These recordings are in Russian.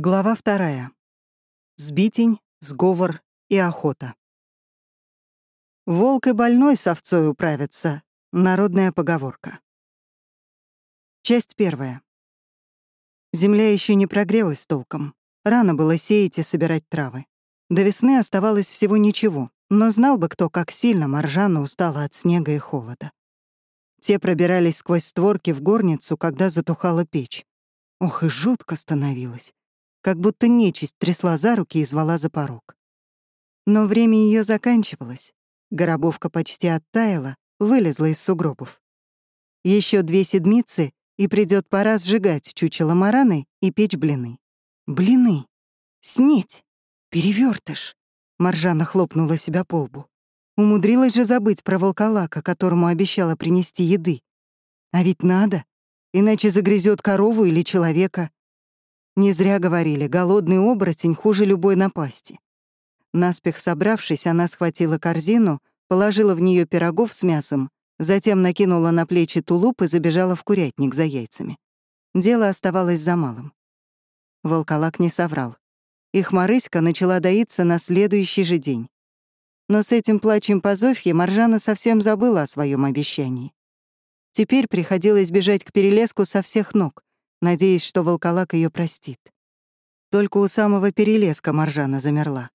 Глава вторая. Сбитень, сговор и охота. «Волк и больной с овцой управятся» — народная поговорка. Часть первая. Земля еще не прогрелась толком. Рано было сеять и собирать травы. До весны оставалось всего ничего, но знал бы кто, как сильно Маржана устала от снега и холода. Те пробирались сквозь створки в горницу, когда затухала печь. Ох, и жутко становилось как будто нечисть трясла за руки и звала за порог. Но время ее заканчивалось. Горобовка почти оттаяла, вылезла из сугробов. Еще две седмицы, и придет пора сжигать чучело мараны и печь блины. Блины. Снеть. Перевертыш. Маржана хлопнула себя по лбу. Умудрилась же забыть про волколака, которому обещала принести еды. А ведь надо, иначе загрызет корову или человека. Не зря говорили, голодный оборотень хуже любой напасти. Наспех собравшись, она схватила корзину, положила в нее пирогов с мясом, затем накинула на плечи тулуп и забежала в курятник за яйцами. Дело оставалось за малым. Волколак не соврал. Их Марыська начала доиться на следующий же день. Но с этим плачем по Зофье Маржана совсем забыла о своем обещании. Теперь приходилось бежать к перелеску со всех ног, надеясь, что волколак ее простит. Только у самого перелеска Маржана замерла.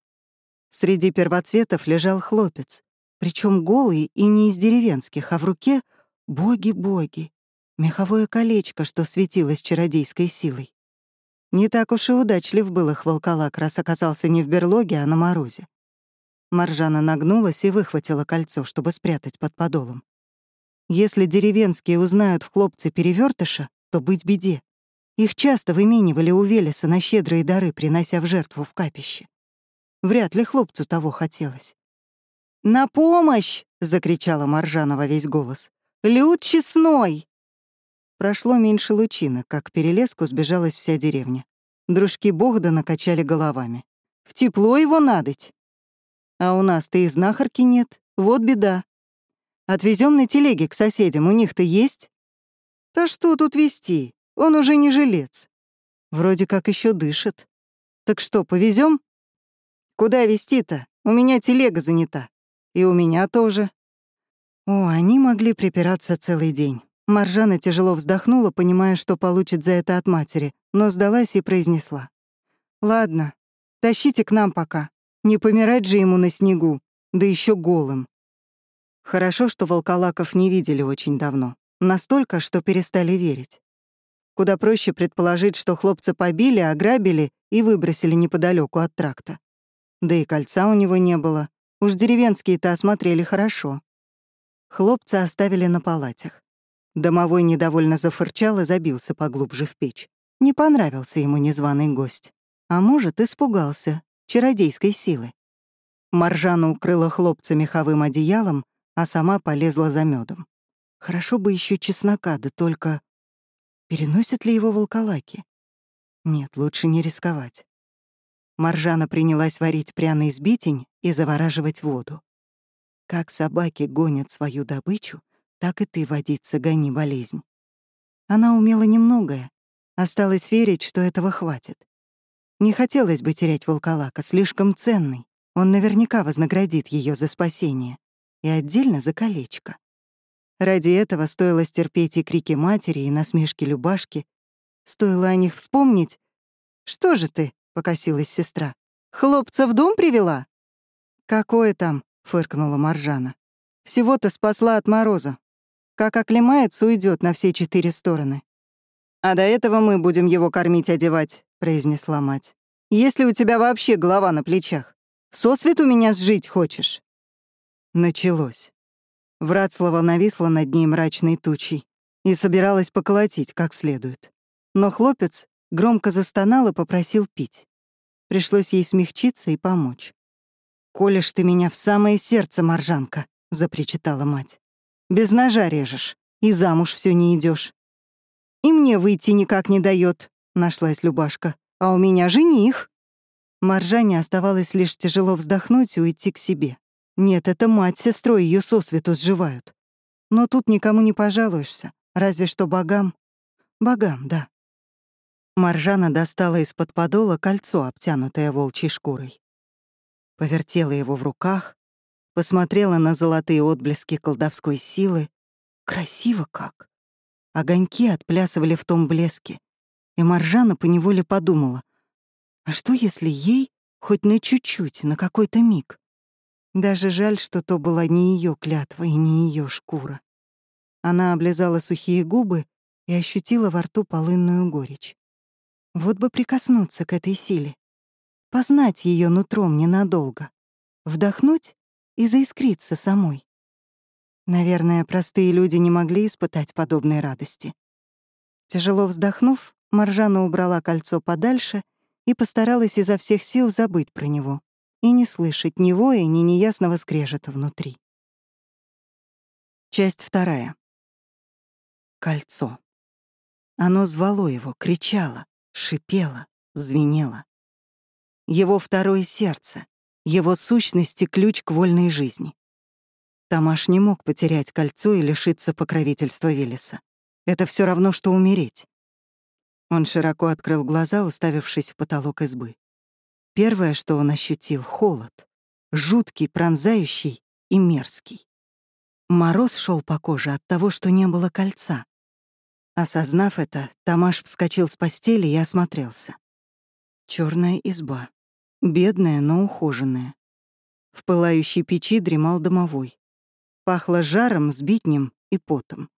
Среди первоцветов лежал хлопец, причем голый и не из деревенских, а в руке — боги-боги, меховое колечко, что светилось чародейской силой. Не так уж и удачлив был их волколак, раз оказался не в берлоге, а на морозе. Маржана нагнулась и выхватила кольцо, чтобы спрятать под подолом. Если деревенские узнают в хлопце перевертыша, то быть беде. Их часто выменивали у Велеса на щедрые дары, принося в жертву в капище. Вряд ли хлопцу того хотелось. «На помощь!» — закричала Маржанова весь голос. «Люд честной!» Прошло меньше лучина, как перелеску сбежалась вся деревня. Дружки Богда накачали головами. «В тепло его надоть!» «А у нас-то и знахарки нет, вот беда. Отвезем на телеге к соседям, у них-то есть?» «Да что тут вести? Он уже не жилец. Вроде как еще дышит. Так что, повезем? Куда везти-то? У меня телега занята. И у меня тоже. О, они могли припираться целый день. Маржана тяжело вздохнула, понимая, что получит за это от матери, но сдалась и произнесла. «Ладно, тащите к нам пока. Не помирать же ему на снегу, да еще голым». Хорошо, что волколаков не видели очень давно. Настолько, что перестали верить. Куда проще предположить, что хлопца побили, ограбили и выбросили неподалеку от тракта. Да и кольца у него не было. Уж деревенские-то осмотрели хорошо. Хлопца оставили на палатях. Домовой недовольно зафырчал и забился поглубже в печь. Не понравился ему незваный гость. А может, испугался чародейской силы. Маржана укрыла хлопца меховым одеялом, а сама полезла за медом. Хорошо бы еще чеснока, да только Переносят ли его волколаки? Нет, лучше не рисковать. Маржана принялась варить пряный сбитень и завораживать воду. Как собаки гонят свою добычу, так и ты, водиться гони болезнь. Она умела немногое. Осталось верить, что этого хватит. Не хотелось бы терять волколака, слишком ценный. Он наверняка вознаградит ее за спасение. И отдельно за колечко. Ради этого стоило стерпеть и крики матери, и насмешки Любашки. Стоило о них вспомнить. «Что же ты?» — покосилась сестра. «Хлопца в дом привела?» «Какое там?» — фыркнула Маржана. «Всего-то спасла от мороза. Как оклемается, уйдет на все четыре стороны». «А до этого мы будем его кормить, одевать», — произнесла мать. «Если у тебя вообще голова на плечах. Сосвет у меня сжить хочешь?» Началось. Вратслава нависла над ней мрачной тучей и собиралась поколотить как следует. Но хлопец громко застонал и попросил пить. Пришлось ей смягчиться и помочь. «Колешь ты меня в самое сердце, Маржанка», — запричитала мать. «Без ножа режешь, и замуж все не идешь. «И мне выйти никак не дает, нашлась Любашка. «А у меня жених». Маржане оставалось лишь тяжело вздохнуть и уйти к себе. Нет, это мать с сестрой ее сосвету сживают. Но тут никому не пожалуешься, разве что богам. Богам, да. Маржана достала из-под подола кольцо, обтянутое волчьей шкурой. Повертела его в руках, посмотрела на золотые отблески колдовской силы. Красиво как! Огоньки отплясывали в том блеске, и Маржана поневоле подумала, а что если ей хоть на чуть-чуть, на какой-то миг? Даже жаль, что то была не ее клятва и не ее шкура. Она облизала сухие губы и ощутила во рту полынную горечь. Вот бы прикоснуться к этой силе, познать ее нутром ненадолго, вдохнуть и заискриться самой. Наверное, простые люди не могли испытать подобной радости. Тяжело вздохнув, Маржана убрала кольцо подальше и постаралась изо всех сил забыть про него и не слышать ни воя, ни неясного скрежета внутри. Часть вторая. Кольцо. Оно звало его, кричало, шипело, звенело. Его второе сердце, его сущность и ключ к вольной жизни. Тамаш не мог потерять кольцо и лишиться покровительства Велеса. Это все равно, что умереть. Он широко открыл глаза, уставившись в потолок избы. Первое, что он ощутил — холод. Жуткий, пронзающий и мерзкий. Мороз шел по коже от того, что не было кольца. Осознав это, Тамаш вскочил с постели и осмотрелся. Черная изба. Бедная, но ухоженная. В пылающей печи дремал домовой. Пахло жаром, сбитнем и потом.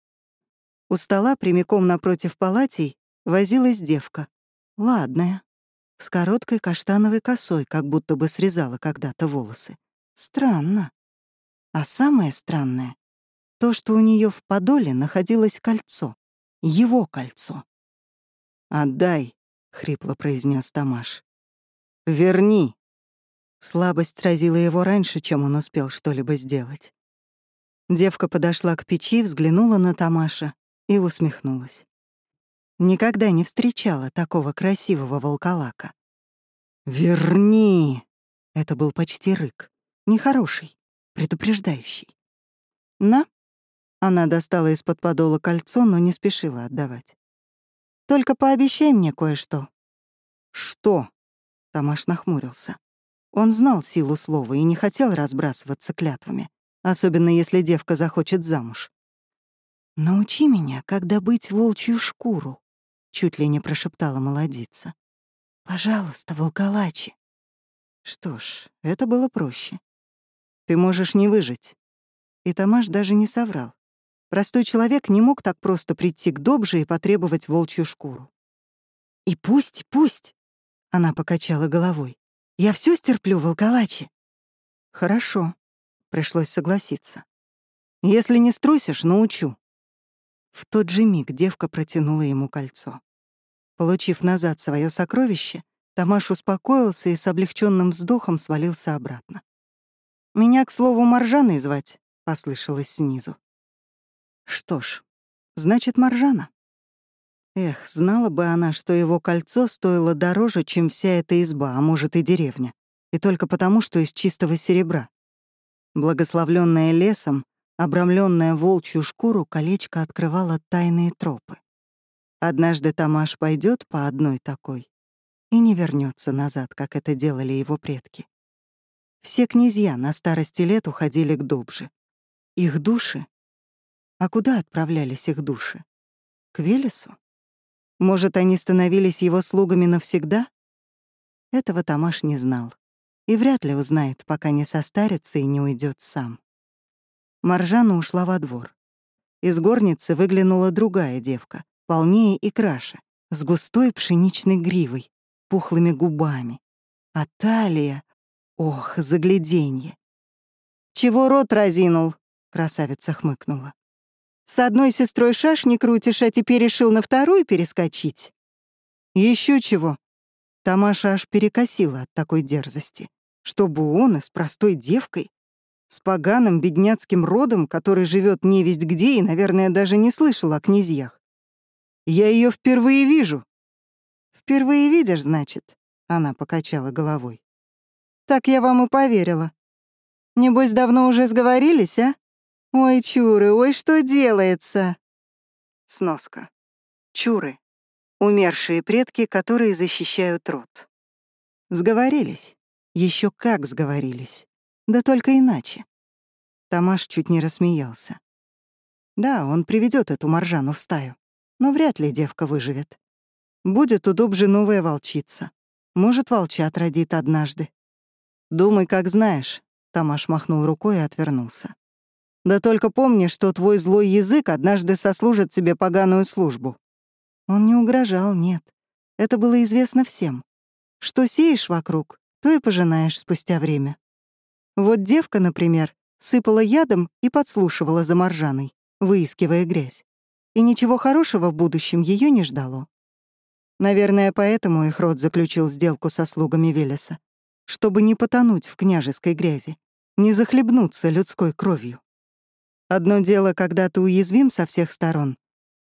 У стола прямиком напротив палатей возилась девка. Ладная. С короткой каштановой косой, как будто бы срезала когда-то волосы. Странно. А самое странное — то, что у нее в подоле находилось кольцо. Его кольцо. «Отдай», — хрипло произнес Тамаш. «Верни». Слабость сразила его раньше, чем он успел что-либо сделать. Девка подошла к печи, взглянула на Тамаша и усмехнулась. Никогда не встречала такого красивого волколака. «Верни!» — это был почти рык. Нехороший, предупреждающий. «На», она достала из-под подола кольцо, но не спешила отдавать. «Только пообещай мне кое-что». «Что?», Тамаш нахмурился. Он знал силу слова и не хотел разбрасываться клятвами, особенно если девка захочет замуж. «Научи меня, как добыть волчью шкуру», — чуть ли не прошептала молодица. «Пожалуйста, волколачи». Что ж, это было проще. «Ты можешь не выжить». И Тамаш даже не соврал. Простой человек не мог так просто прийти к Добже и потребовать волчью шкуру. «И пусть, пусть!» — она покачала головой. «Я все стерплю, волколачи!» «Хорошо», — пришлось согласиться. «Если не струсишь, научу». В тот же миг девка протянула ему кольцо. Получив назад свое сокровище, Тамаш успокоился и с облегченным вздохом свалился обратно. «Меня, к слову, Маржаной звать», — послышалось снизу. Что ж, значит, Маржана. Эх, знала бы она, что его кольцо стоило дороже, чем вся эта изба, а может и деревня. И только потому, что из чистого серебра. Благословленное лесом, обрамленное волчью шкуру, колечко открывало тайные тропы. Однажды Тамаш пойдет по одной такой и не вернется назад, как это делали его предки. Все князья на старости лет уходили к Добже. Их души а куда отправлялись их души? К Велесу? Может, они становились его слугами навсегда? Этого Тамаш не знал. И вряд ли узнает, пока не состарится и не уйдет сам. Маржана ушла во двор. Из горницы выглянула другая девка, полнее и краше, с густой пшеничной гривой, пухлыми губами. А талия... Ох, загляденье! «Чего рот разинул?» — красавица хмыкнула. С одной сестрой шашни крутишь, а теперь решил на вторую перескочить? Еще чего. Тамаша аж перекосила от такой дерзости. Чтобы он и с простой девкой, с поганым бедняцким родом, который живет невесть где и, наверное, даже не слышал о князьях. Я ее впервые вижу. Впервые видишь, значит? Она покачала головой. Так я вам и поверила. Небось, давно уже сговорились, а? «Ой, чуры, ой, что делается?» Сноска. Чуры. Умершие предки, которые защищают род. Сговорились. Еще как сговорились. Да только иначе. Тамаш чуть не рассмеялся. Да, он приведет эту Маржану в стаю, но вряд ли девка выживет. Будет у Добжи новая волчица. Может, волчат родит однажды. «Думай, как знаешь», — Тамаш махнул рукой и отвернулся. «Да только помни, что твой злой язык однажды сослужит тебе поганую службу». Он не угрожал, нет. Это было известно всем. Что сеешь вокруг, то и пожинаешь спустя время. Вот девка, например, сыпала ядом и подслушивала за Маржаной, выискивая грязь. И ничего хорошего в будущем ее не ждало. Наверное, поэтому их род заключил сделку со слугами Велеса чтобы не потонуть в княжеской грязи, не захлебнуться людской кровью. Одно дело, когда ты уязвим со всех сторон,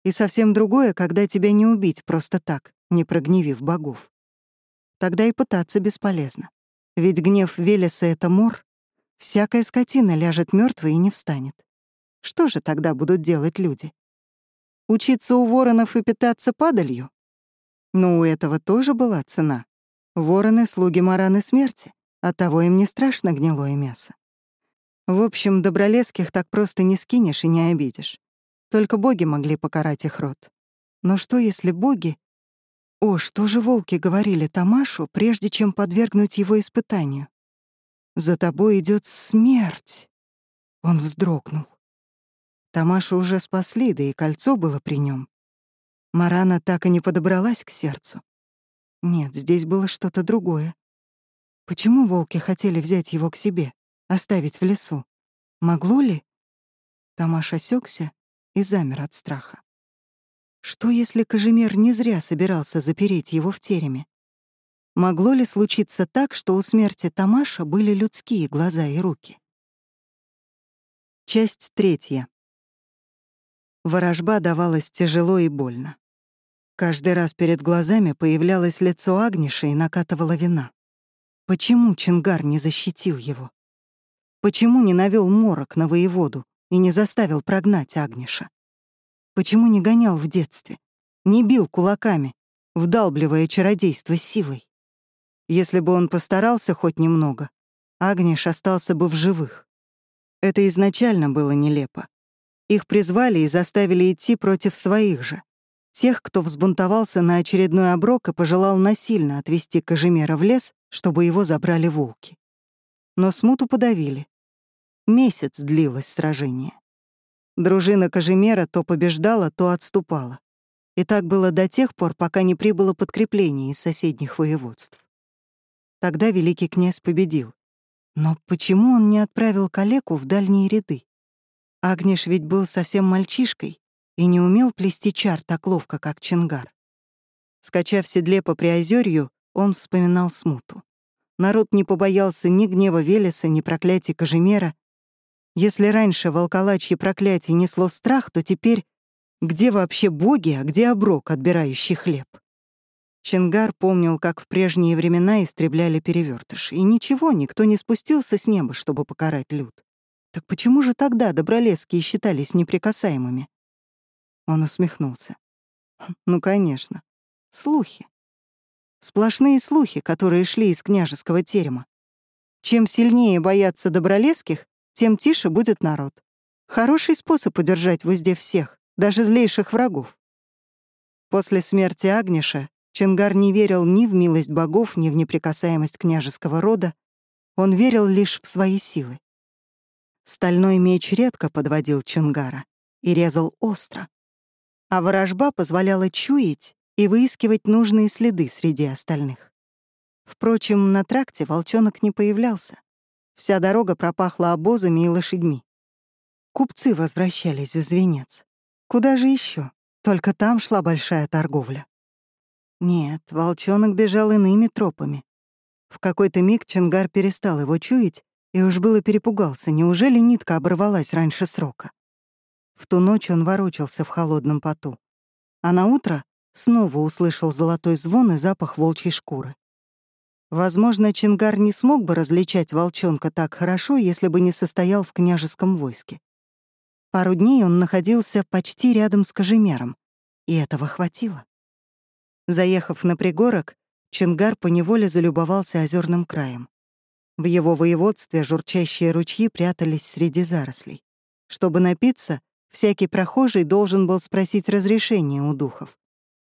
и совсем другое, когда тебя не убить просто так, не прогневив богов. Тогда и пытаться бесполезно. Ведь гнев Велеса — это мор. Всякая скотина ляжет мертвой и не встанет. Что же тогда будут делать люди? Учиться у воронов и питаться падалью? Но у этого тоже была цена. Вороны — слуги Мараны смерти, оттого им не страшно гнилое мясо. В общем, добролесских так просто не скинешь и не обидишь. Только боги могли покарать их род. Но что, если боги... О, что же волки говорили Тамашу, прежде чем подвергнуть его испытанию? «За тобой идет смерть!» Он вздрогнул. Тамашу уже спасли, да и кольцо было при нем. Марана так и не подобралась к сердцу. Нет, здесь было что-то другое. Почему волки хотели взять его к себе, оставить в лесу? Могло ли? Тамаш осекся и замер от страха. Что, если Кожемер не зря собирался запереть его в тереме? Могло ли случиться так, что у смерти Тамаша были людские глаза и руки? Часть третья. Ворожба давалась тяжело и больно. Каждый раз перед глазами появлялось лицо Агниши и накатывала вина. Почему Чингар не защитил его? Почему не навел морок на воеводу и не заставил прогнать Агниша? Почему не гонял в детстве, не бил кулаками, вдалбливая чародейство силой? Если бы он постарался хоть немного, Агниш остался бы в живых. Это изначально было нелепо. Их призвали и заставили идти против своих же. Тех, кто взбунтовался на очередной оброк и пожелал насильно отвести Кожемера в лес, чтобы его забрали волки. Но смуту подавили. Месяц длилось сражение. Дружина Кожемера то побеждала, то отступала. И так было до тех пор, пока не прибыло подкрепление из соседних воеводств. Тогда великий князь победил. Но почему он не отправил калеку в дальние ряды? Агниш ведь был совсем мальчишкой, и не умел плести чар так ловко, как Чингар. Скачав седле по Приозерью, он вспоминал смуту. Народ не побоялся ни гнева Велеса, ни проклятий Кожемера. Если раньше волколачье проклятие несло страх, то теперь где вообще боги, а где оброк, отбирающий хлеб? Чингар помнил, как в прежние времена истребляли перевертыш, и ничего, никто не спустился с неба, чтобы покарать люд. Так почему же тогда добролесские считались неприкасаемыми? Он усмехнулся. Ну, конечно. Слухи. Сплошные слухи, которые шли из княжеского терема. Чем сильнее боятся добролесских, тем тише будет народ. Хороший способ удержать в узде всех, даже злейших врагов. После смерти Агниша Чингар не верил ни в милость богов, ни в неприкасаемость княжеского рода, он верил лишь в свои силы. Стальной меч редко подводил Чингара и резал остро, а ворожба позволяла чуять и выискивать нужные следы среди остальных. Впрочем, на тракте волчонок не появлялся. Вся дорога пропахла обозами и лошадьми. Купцы возвращались в Звенец. Куда же еще? Только там шла большая торговля. Нет, волчонок бежал иными тропами. В какой-то миг Чингар перестал его чуять и уж было перепугался, неужели нитка оборвалась раньше срока. В ту ночь он ворочался в холодном поту. А на утро снова услышал золотой звон и запах волчьей шкуры. Возможно, Чингар не смог бы различать волчонка так хорошо, если бы не состоял в княжеском войске. Пару дней он находился почти рядом с Кожемером, и этого хватило. Заехав на пригорок, Чингар поневоле залюбовался озерным краем. В его воеводстве журчащие ручьи прятались среди зарослей. Чтобы напиться, всякий прохожий должен был спросить разрешения у духов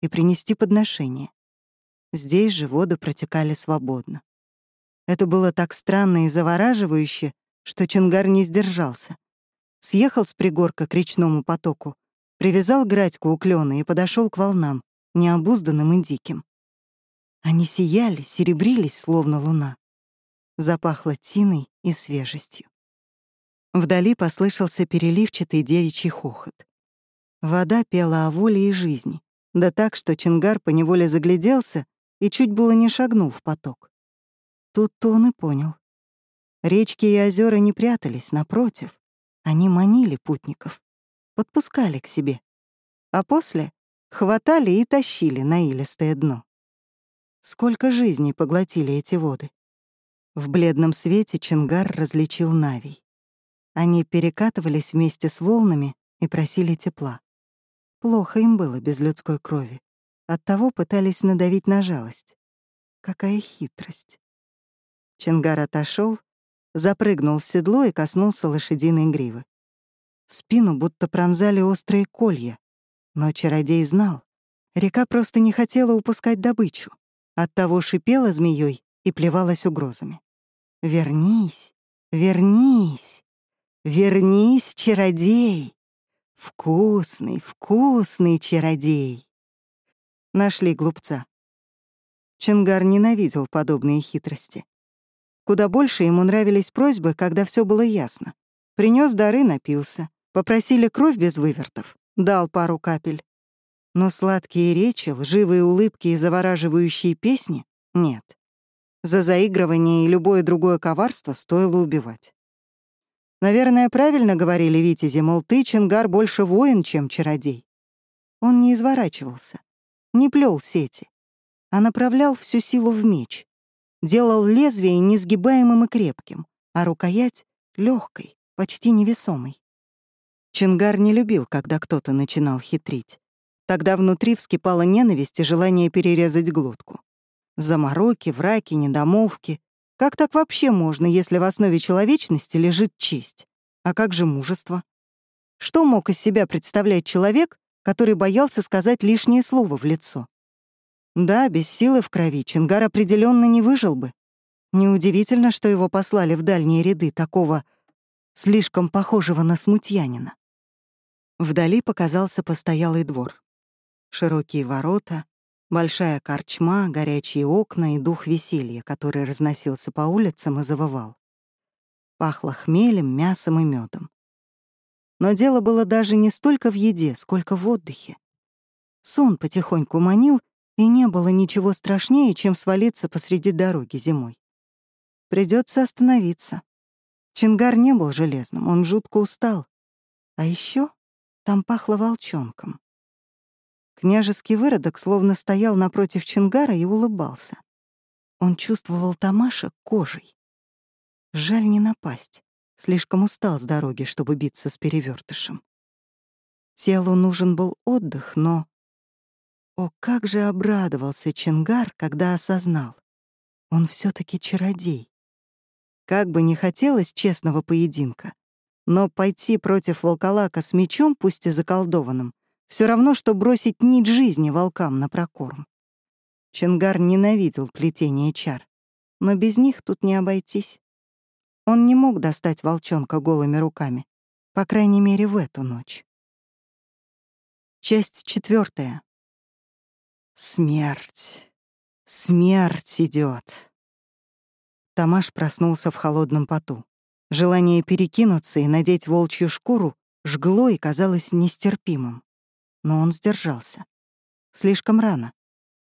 и принести подношение. Здесь же воды протекали свободно. Это было так странно и завораживающе, что Чингар не сдержался. Съехал с пригорка к речному потоку, привязал градьку у клёна и подошел к волнам, необузданным и диким. Они сияли, серебрились, словно луна. Запахло тиной и свежестью. Вдали послышался переливчатый девичий хохот. Вода пела о воле и жизни, да так, что Чингар поневоле загляделся и чуть было не шагнул в поток. Тут-то он и понял. Речки и озера не прятались, напротив. Они манили путников, подпускали к себе. А после хватали и тащили на илистое дно. Сколько жизней поглотили эти воды. В бледном свете Чингар различил Навий. Они перекатывались вместе с волнами и просили тепла. Плохо им было без людской крови. Оттого пытались надавить на жалость. Какая хитрость. Чингар отошел, запрыгнул в седло и коснулся лошадиной гривы. Спину будто пронзали острые колья. Но чародей знал. Река просто не хотела упускать добычу. Оттого шипела змеей и плевалась угрозами. «Вернись, вернись, вернись, чародей! Вкусный, вкусный чародей!» Нашли глупца. Чингар ненавидел подобные хитрости. Куда больше ему нравились просьбы, когда все было ясно. Принес дары, напился. Попросили кровь без вывертов. Дал пару капель. Но сладкие речи, лживые улыбки и завораживающие песни — нет. За заигрывание и любое другое коварство стоило убивать. Наверное, правильно говорили Витязи, мол, ты, Чингар, больше воин, чем чародей. Он не изворачивался не плел сети, а направлял всю силу в меч, делал лезвие несгибаемым и крепким, а рукоять — легкой, почти невесомой. Чингар не любил, когда кто-то начинал хитрить. Тогда внутри вскипала ненависть и желание перерезать глотку. Замороки, враки, недомолвки. Как так вообще можно, если в основе человечности лежит честь? А как же мужество? Что мог из себя представлять человек, который боялся сказать лишнее слово в лицо. Да, без силы в крови Чингар определенно не выжил бы. Неудивительно, что его послали в дальние ряды такого слишком похожего на смутьянина. Вдали показался постоялый двор. Широкие ворота, большая корчма, горячие окна и дух веселья, который разносился по улицам и завывал. Пахло хмелем, мясом и медом. Но дело было даже не столько в еде, сколько в отдыхе. Сон потихоньку манил, и не было ничего страшнее, чем свалиться посреди дороги зимой. Придется остановиться. Чингар не был железным, он жутко устал. А еще там пахло волчонком. Княжеский выродок словно стоял напротив Чингара и улыбался. Он чувствовал Тамаша кожей. Жаль не напасть. Слишком устал с дороги, чтобы биться с перевертышем. Телу нужен был отдых, но... О, как же обрадовался Чингар, когда осознал. Он все таки чародей. Как бы не хотелось честного поединка, но пойти против волколака с мечом, пусть и заколдованным, все равно, что бросить нить жизни волкам на прокорм. Чингар ненавидел плетение чар, но без них тут не обойтись. Он не мог достать волчонка голыми руками, по крайней мере, в эту ночь. Часть четвертая. Смерть. Смерть идет. Тамаш проснулся в холодном поту. Желание перекинуться и надеть волчью шкуру жгло и казалось нестерпимым. Но он сдержался. Слишком рано.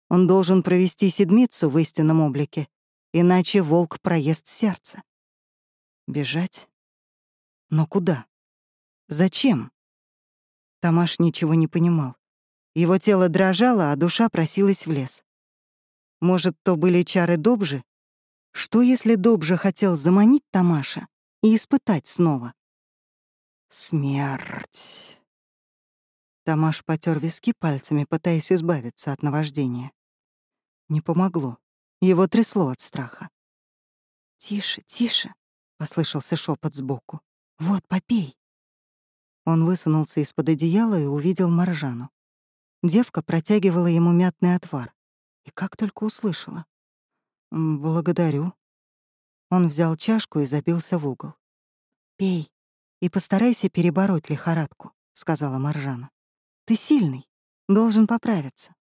Он должен провести седмицу в истинном облике, иначе волк проест сердце. Бежать? Но куда? Зачем? Тамаш ничего не понимал. Его тело дрожало, а душа просилась в лес. Может, то были чары Добжи? Что, если Добжа хотел заманить Тамаша и испытать снова? Смерть. Тамаш потер виски пальцами, пытаясь избавиться от наваждения. Не помогло. Его трясло от страха. «Тише, тише», — послышался шепот сбоку. «Вот, попей». Он высунулся из-под одеяла и увидел Маржану. Девка протягивала ему мятный отвар. И как только услышала. «Благодарю». Он взял чашку и забился в угол. «Пей и постарайся перебороть лихорадку», — сказала Маржана. «Ты сильный, должен поправиться».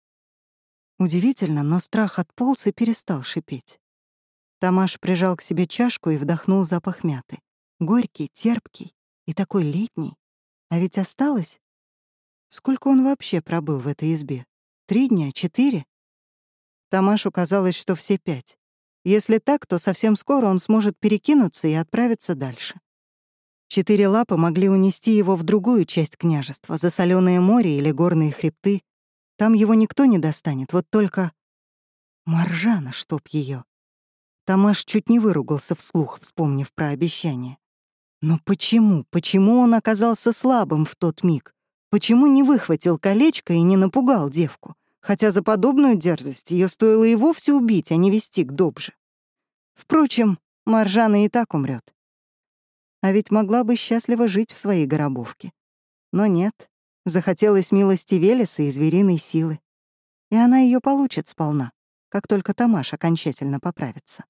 Удивительно, но страх отполз и перестал шипеть. Тамаш прижал к себе чашку и вдохнул запах мяты. Горький, терпкий и такой летний. А ведь осталось... Сколько он вообще пробыл в этой избе? Три дня? Четыре? Тамашу казалось, что все пять. Если так, то совсем скоро он сможет перекинуться и отправиться дальше. Четыре лапы могли унести его в другую часть княжества, за соленое море или горные хребты. Там его никто не достанет, вот только... Маржана, чтоб ее. Тамаш чуть не выругался вслух, вспомнив про обещание. Но почему, почему он оказался слабым в тот миг? Почему не выхватил колечко и не напугал девку? Хотя за подобную дерзость ее стоило и вовсе убить, а не вести к Добже. Впрочем, Маржана и так умрет. А ведь могла бы счастливо жить в своей горобовке. Но нет, захотелось милости Велеса и звериной силы. И она ее получит сполна, как только Тамаш окончательно поправится.